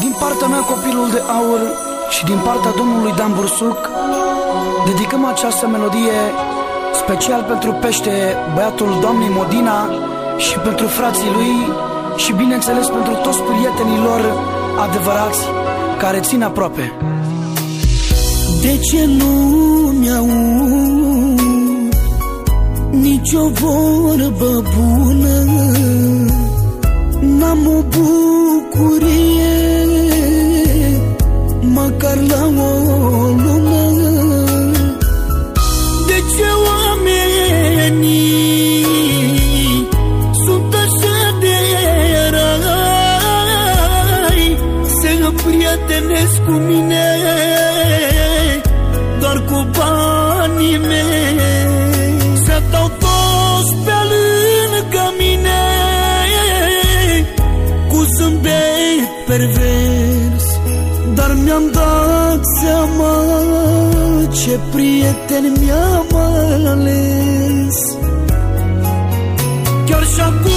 Din partea mea copilul de aur și din partea domnului Dan Bursuc dedicăm această melodie special pentru pește, băiatul doamnei Modina și pentru frații lui și bineînțeles pentru toți prietenii lor adevărați care țin aproape. De ce nu mi-au nicio vorbă bună N-am o bucurie prietenesc cu mine doar cu banii mei. Se dau toți pe lângă mine Cu zâmbet pervers. Dar mi-am dat seama ce prieteni mi-am ales. Chiar și acum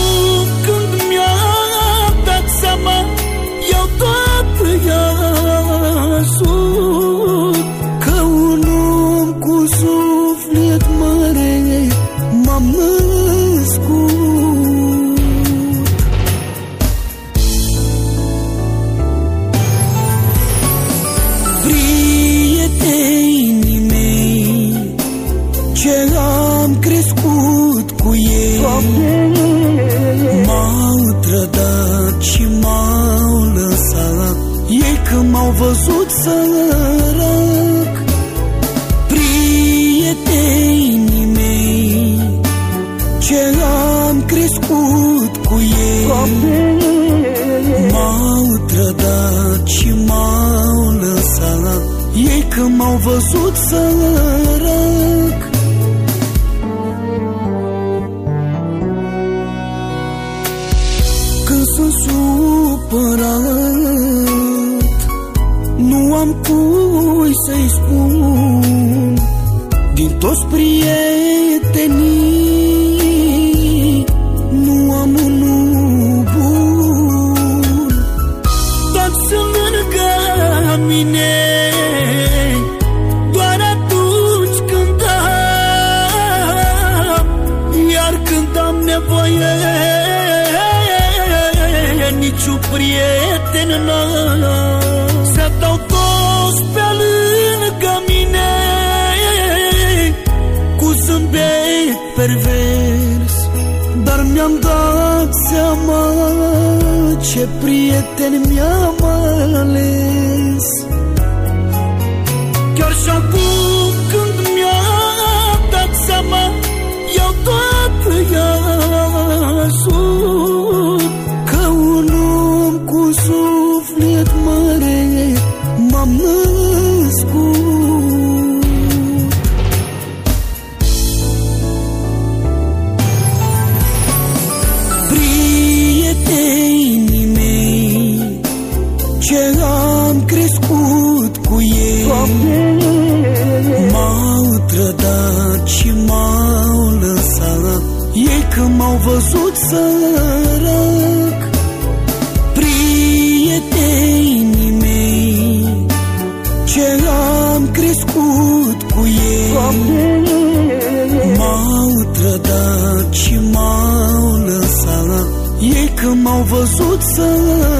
Prietenii mei Ce am crescut cu ei M-au trădat și m-au lăsat. Ei când m-au văzut sărac Prietenii mei Ce am crescut cu ei Ei când m-au văzut sărac Când sunt supărat Nu am cui să-i spun. Din toți prietenii Niciun prieten n-am Se dau toți pe lângă mine Cu zâmbet pervers. Dar mi-am dat seama Ce prieteni mi-am ales. Chiar și acum când Prietenii mei Ce am crescut cu ei. M-au trădat și m-au lăsat. Ei când m-au văzut sărac văzut sărac